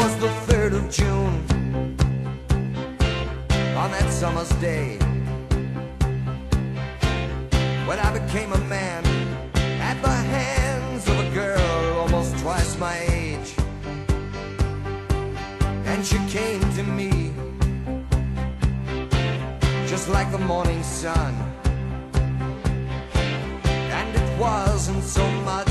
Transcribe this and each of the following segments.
was the 3rd of June on that summer's day when I became a man at the hands of a girl almost twice my age. And she came to me just like the morning sun. And it wasn't so much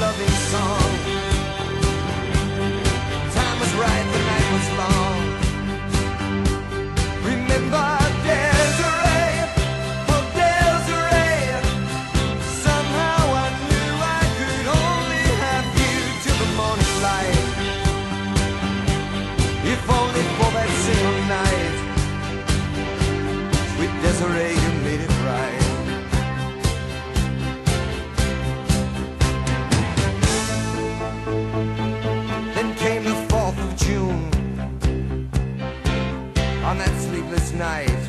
loving song. Time was right, the night was long. Remember Desiree, oh Desiree, somehow I knew I could only have you till the morning light. If only for that single night. Sweet Desiree, night.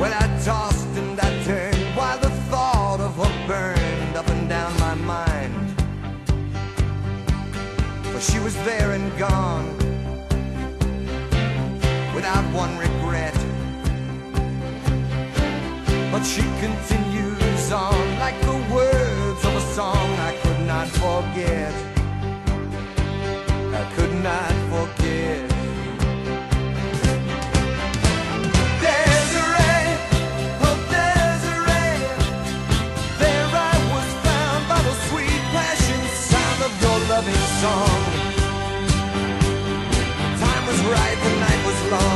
When I tossed and I turned while the thought of her burned up and down my mind. For she was there and gone without one regret. But she continues on like the words of a song I could not forget. song. Time was right, the night was long.